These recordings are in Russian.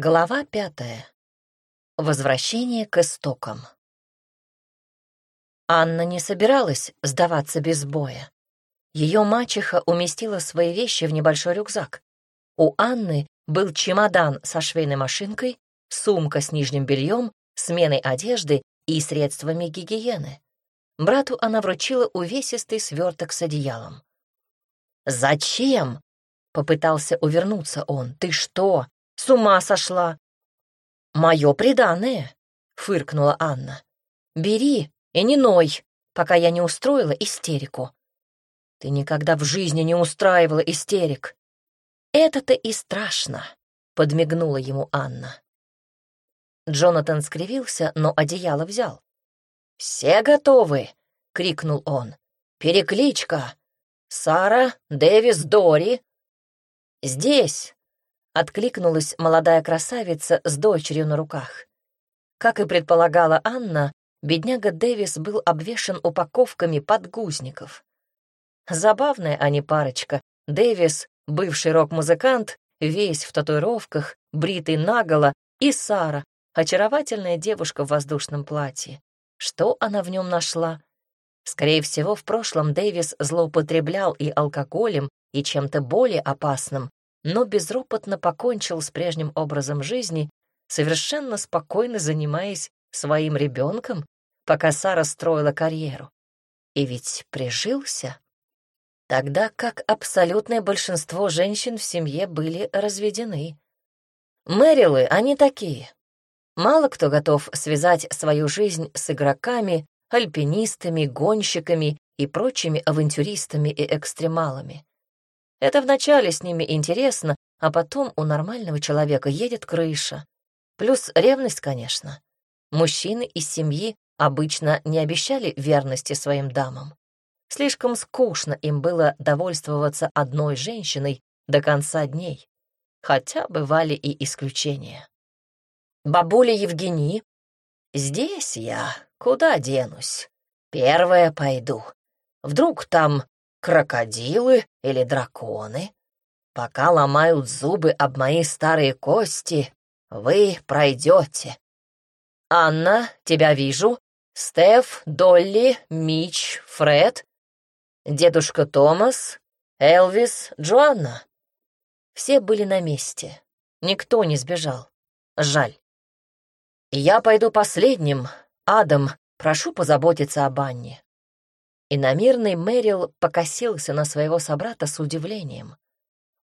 Глава пятая. Возвращение к истокам. Анна не собиралась сдаваться без боя. Ее мачеха уместила свои вещи в небольшой рюкзак. У Анны был чемодан со швейной машинкой, сумка с нижним бельем, сменой одежды и средствами гигиены. Брату она вручила увесистый сверток с одеялом. «Зачем?» — попытался увернуться он. «Ты что, с ума сошла!» «Мое преданное!» — фыркнула Анна. «Бери и не ной, пока я не устроила истерику». «Ты никогда в жизни не устраивала истерик». «Это-то и страшно», — подмигнула ему Анна. Джонатан скривился, но одеяло взял. «Все готовы!» — крикнул он. «Перекличка! Сара, Дэвис, Дори!» «Здесь!» Откликнулась молодая красавица с дочерью на руках. Как и предполагала Анна, бедняга Дэвис был обвешан упаковками подгузников. Забавная они парочка. Дэвис, бывший рок-музыкант, весь в татуировках, бритый наголо, и Сара, очаровательная девушка в воздушном платье. Что она в нем нашла? Скорее всего, в прошлом Дэвис злоупотреблял и алкоголем, и чем-то более опасным, но безропотно покончил с прежним образом жизни, совершенно спокойно занимаясь своим ребенком, пока Сара строила карьеру. И ведь прижился. Тогда как абсолютное большинство женщин в семье были разведены. Мэрилы, они такие. Мало кто готов связать свою жизнь с игроками, альпинистами, гонщиками и прочими авантюристами и экстремалами. Это вначале с ними интересно, а потом у нормального человека едет крыша. Плюс ревность, конечно. Мужчины из семьи обычно не обещали верности своим дамам. Слишком скучно им было довольствоваться одной женщиной до конца дней. Хотя бывали и исключения. Бабуля Евгений, здесь я, куда денусь? Первая пойду. Вдруг там крокодилы или драконы. Пока ломают зубы об мои старые кости, вы пройдете. Анна, тебя вижу. Стеф, Долли, Мич, Фред, дедушка Томас, Элвис, Джоанна. Все были на месте. Никто не сбежал. Жаль. Я пойду последним. Адам, прошу позаботиться об Анне. Иномирный Мэрил покосился на своего собрата с удивлением.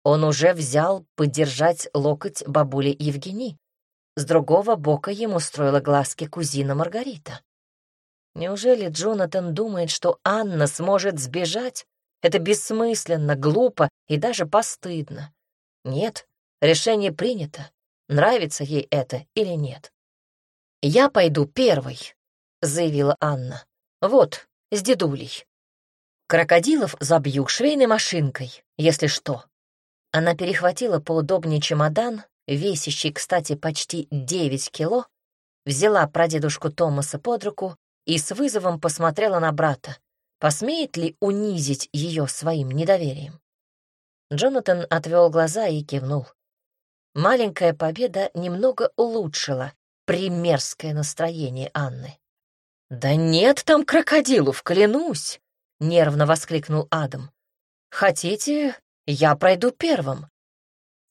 Он уже взял поддержать локоть бабули Евгении. С другого бока ему строила глазки кузина Маргарита. Неужели Джонатан думает, что Анна сможет сбежать? Это бессмысленно, глупо и даже постыдно. Нет, решение принято. Нравится ей это или нет. «Я пойду первой», — заявила Анна. «Вот, с дедулей. Крокодилов забью швейной машинкой, если что. Она перехватила поудобнее чемодан, весящий, кстати, почти 9 кило, взяла прадедушку Томаса под руку и с вызовом посмотрела на брата. Посмеет ли унизить ее своим недоверием? Джонатан отвел глаза и кивнул. Маленькая победа немного улучшила примерское настроение Анны. «Да нет там крокодилов, клянусь!» — нервно воскликнул Адам. «Хотите, я пройду первым?»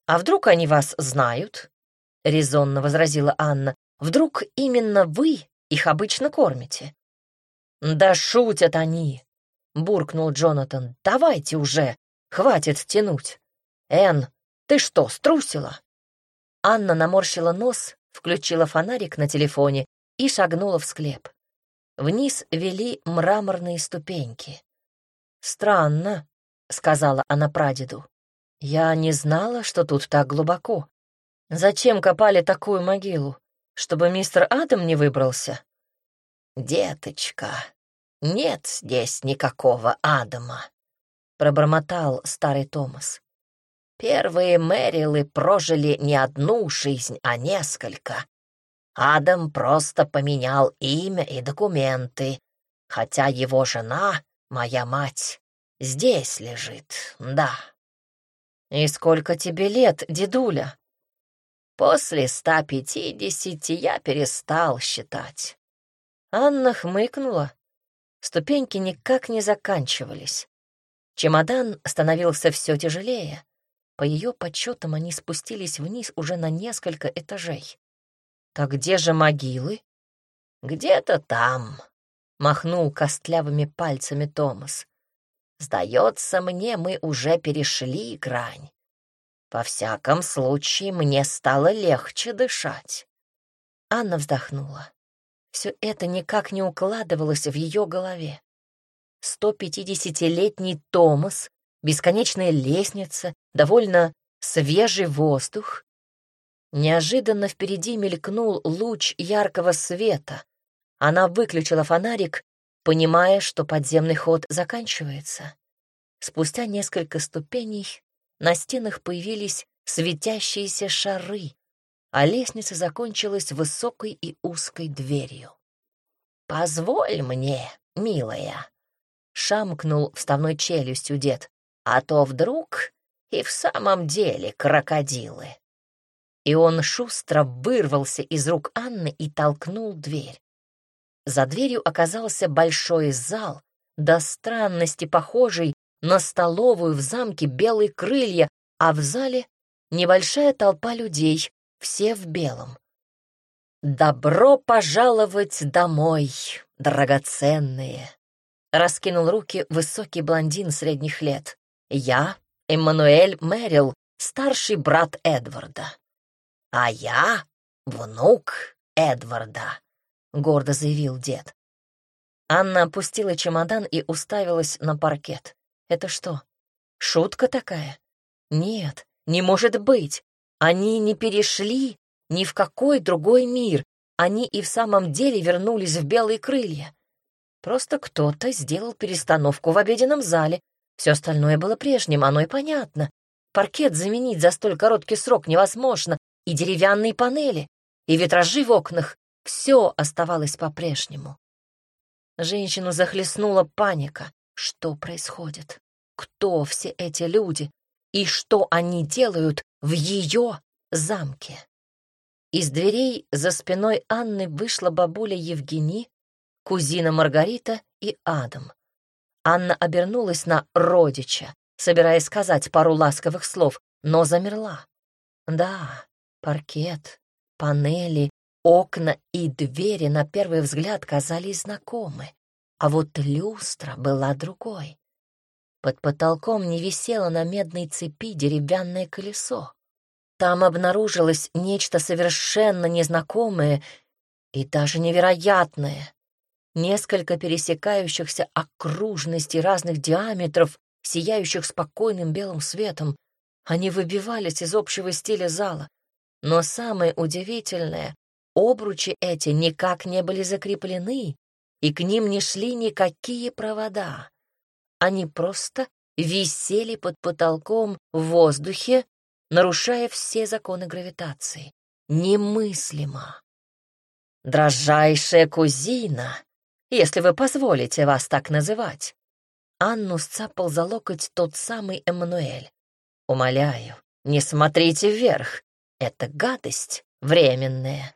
«А вдруг они вас знают?» — резонно возразила Анна. «Вдруг именно вы их обычно кормите?» «Да шутят они!» — буркнул Джонатан. «Давайте уже, хватит тянуть. Энн, ты что, струсила?» Анна наморщила нос, включила фонарик на телефоне и шагнула в склеп. Вниз вели мраморные ступеньки. «Странно», — сказала она прадеду. «Я не знала, что тут так глубоко. Зачем копали такую могилу? Чтобы мистер Адам не выбрался?» «Деточка, нет здесь никакого Адама», — пробормотал старый Томас. «Первые Мэрилы прожили не одну жизнь, а несколько. Адам просто поменял имя и документы, хотя его жена, моя мать, здесь лежит, да. «И сколько тебе лет, дедуля?» После ста пятидесяти я перестал считать. Анна хмыкнула. Ступеньки никак не заканчивались. Чемодан становился все тяжелее. По ее подсчетам они спустились вниз уже на несколько этажей. «Так где же могилы?» «Где-то там», — махнул костлявыми пальцами Томас. «Сдается мне, мы уже перешли грань. Во всяком случае, мне стало легче дышать». Анна вздохнула. Все это никак не укладывалось в ее голове. 150-летний Томас, бесконечная лестница, довольно свежий воздух. Неожиданно впереди мелькнул луч яркого света. Она выключила фонарик, понимая, что подземный ход заканчивается. Спустя несколько ступеней на стенах появились светящиеся шары, а лестница закончилась высокой и узкой дверью. «Позволь мне, милая», — шамкнул вставной челюстью дед, «а то вдруг и в самом деле крокодилы». И он шустро вырвался из рук Анны и толкнул дверь. За дверью оказался большой зал, до странности похожий на столовую в замке белые крылья, а в зале небольшая толпа людей, все в белом. «Добро пожаловать домой, драгоценные!» Раскинул руки высокий блондин средних лет. «Я — Эммануэль Мэрил, старший брат Эдварда». «А я — внук Эдварда», — гордо заявил дед. Анна опустила чемодан и уставилась на паркет. «Это что, шутка такая?» «Нет, не может быть. Они не перешли ни в какой другой мир. Они и в самом деле вернулись в белые крылья. Просто кто-то сделал перестановку в обеденном зале. Все остальное было прежним, оно и понятно. Паркет заменить за столь короткий срок невозможно, и деревянные панели, и витражи в окнах — все оставалось по-прежнему. Женщину захлестнула паника. Что происходит? Кто все эти люди? И что они делают в ее замке. Из дверей за спиной Анны вышла бабуля Евгений, кузина Маргарита и Адам. Анна обернулась на родича, собираясь сказать пару ласковых слов, но замерла. Да, паркет, панели, окна и двери на первый взгляд казались знакомы, а вот люстра была другой. Под потолком не висело на медной цепи деревянное колесо. Там обнаружилось нечто совершенно незнакомое и даже невероятное. Несколько пересекающихся окружностей разных диаметров, сияющих спокойным белым светом. Они выбивались из общего стиля зала. Но самое удивительное, обручи эти никак не были закреплены, и к ним не шли никакие провода. Они просто висели под потолком в воздухе, нарушая все законы гравитации. Немыслимо. «Дрожайшая кузина, если вы позволите вас так называть». Анну сцапал за локоть тот самый Эммануэль. «Умоляю, не смотрите вверх. Это гадость временная.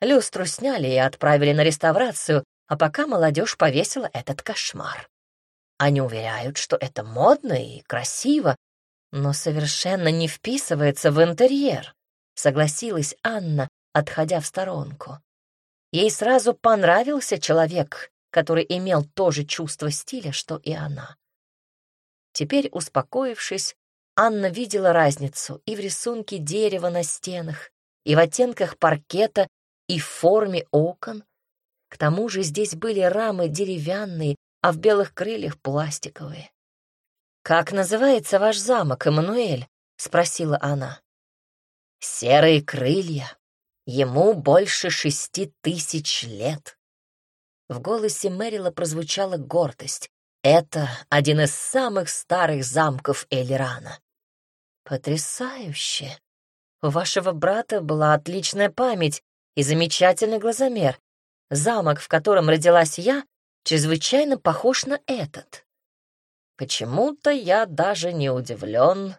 Люстру сняли и отправили на реставрацию, а пока молодежь повесила этот кошмар. Они уверяют, что это модно и красиво, но совершенно не вписывается в интерьер, согласилась Анна, отходя в сторонку. Ей сразу понравился человек, который имел то же чувство стиля, что и она. Теперь, успокоившись, Анна видела разницу и в рисунке дерева на стенах, и в оттенках паркета, и в форме окон. К тому же здесь были рамы деревянные, а в белых крыльях пластиковые. «Как называется ваш замок, Эммануэль?» — спросила она. «Серые крылья. Ему больше шести тысяч лет». В голосе Мэрила прозвучала гордость. «Это один из самых старых замков Эльрана». «Потрясающе! У вашего брата была отличная память и замечательный глазомер. Замок, в котором родилась я, чрезвычайно похож на этот». Почему-то я даже не удивлен.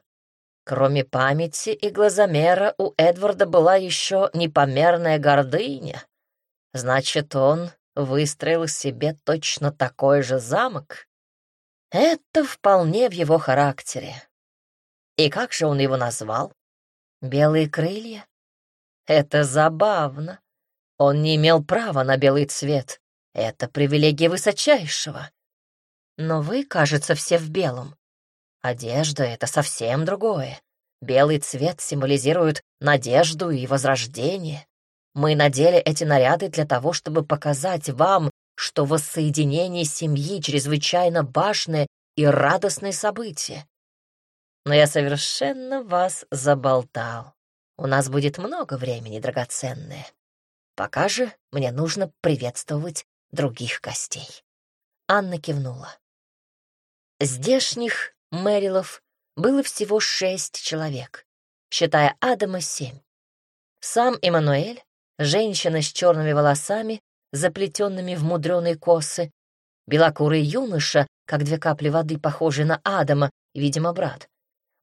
Кроме памяти и глазомера у Эдварда была еще непомерная гордыня. Значит, он выстроил себе точно такой же замок. Это вполне в его характере. И как же он его назвал? Белые крылья? Это забавно. Он не имел права на белый цвет. Это привилегия высочайшего. Но вы, кажется, все в белом. Одежда — это совсем другое. Белый цвет символизирует надежду и возрождение. Мы надели эти наряды для того, чтобы показать вам, что воссоединение семьи чрезвычайно важное и радостное событие. Но я совершенно вас заболтал. У нас будет много времени драгоценное. Пока же мне нужно приветствовать других гостей. Анна кивнула. Здешних Мэрилов было всего шесть человек, считая Адама семь. Сам Эммануэль, женщина с черными волосами, заплетенными в мудреные косы, белокурый юноша, как две капли воды, похожий на Адама, видимо, брат,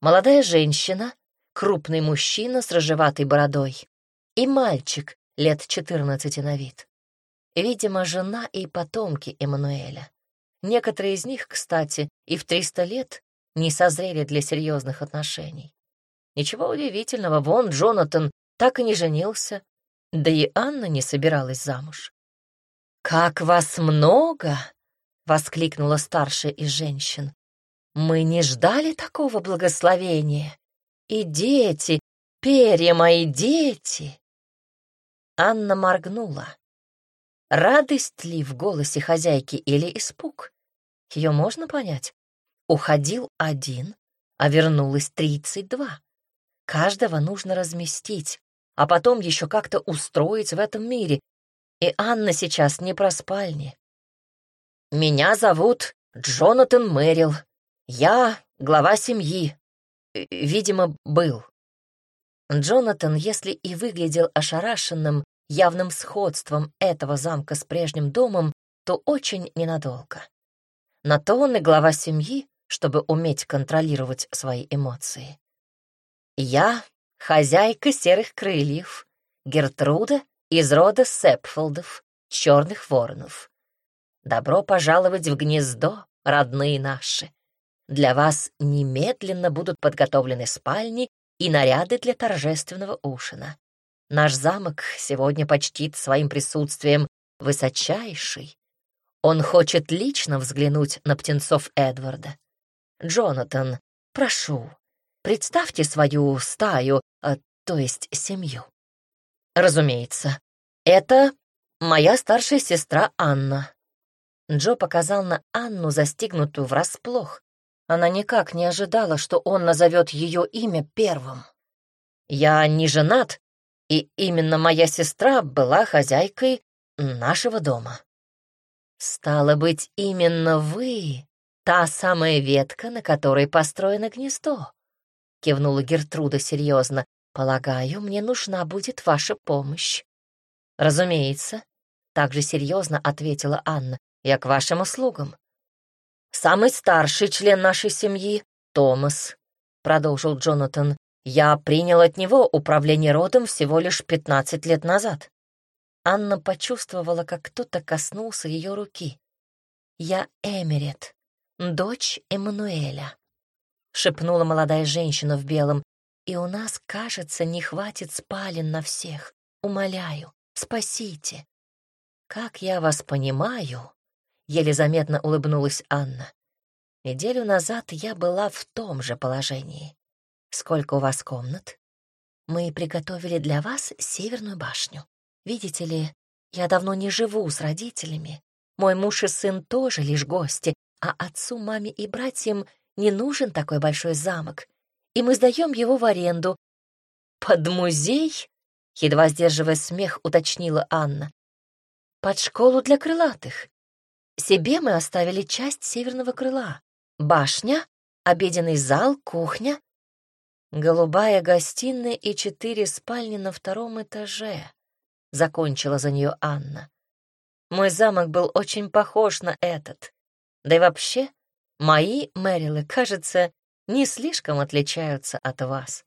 молодая женщина, крупный мужчина с рыжеватой бородой и мальчик лет четырнадцати на вид. Видимо, жена и потомки Эммануэля. Некоторые из них, кстати, и в триста лет не созрели для серьезных отношений. Ничего удивительного, вон Джонатан так и не женился, да и Анна не собиралась замуж. «Как вас много!» — воскликнула старшая из женщин. «Мы не ждали такого благословения. И дети, перья мои дети!» Анна моргнула. Радость ли в голосе хозяйки или испуг? Ее можно понять. Уходил один, а вернулось тридцать два. Каждого нужно разместить, а потом еще как-то устроить в этом мире. И Анна сейчас не про спальни. «Меня зовут Джонатан Мэрил. Я глава семьи. Видимо, был». Джонатан, если и выглядел ошарашенным явным сходством этого замка с прежним домом, то очень ненадолго. На то он и глава семьи, чтобы уметь контролировать свои эмоции. Я — хозяйка серых крыльев, Гертруда из рода Сепфолдов, черных воронов. Добро пожаловать в гнездо, родные наши. Для вас немедленно будут подготовлены спальни и наряды для торжественного ужина. Наш замок сегодня почтит своим присутствием высочайший. Он хочет лично взглянуть на птенцов Эдварда. Джонатан, прошу, представьте свою стаю, а, то есть семью. Разумеется, это моя старшая сестра Анна. Джо показал на Анну, застигнутую врасплох. Она никак не ожидала, что он назовет ее имя первым. Я не женат, и именно моя сестра была хозяйкой нашего дома. Стало быть, именно вы «Та самая ветка, на которой построено гнездо», — кивнула Гертруда серьезно. «Полагаю, мне нужна будет ваша помощь». «Разумеется», — также серьезно ответила Анна. «Я к вашим услугам». «Самый старший член нашей семьи — Томас», — продолжил Джонатан. «Я принял от него управление родом всего лишь пятнадцать лет назад». Анна почувствовала, как кто-то коснулся ее руки. «Я Эмерет», дочь Эммануэля», — шепнула молодая женщина в белом. «И у нас, кажется, не хватит спален на всех. Умоляю, спасите». «Как я вас понимаю», — еле заметно улыбнулась Анна. «Неделю назад я была в том же положении. Сколько у вас комнат?» «Мы приготовили для вас северную башню. Видите ли, я давно не живу с родителями. Мой муж и сын тоже лишь гости, а отцу, маме и братьям не нужен такой большой замок, и мы сдаем его в аренду. Под музей? Едва сдерживая смех, уточнила Анна. Под школу для крылатых. Себе мы оставили часть северного крыла. Башня, обеденный зал, кухня, голубая гостиная и четыре спальни на втором этаже. Закончила за нее Анна. Мой замок был очень похож на этот. Да и вообще, мои Мэрилы, кажется, не слишком отличаются от вас.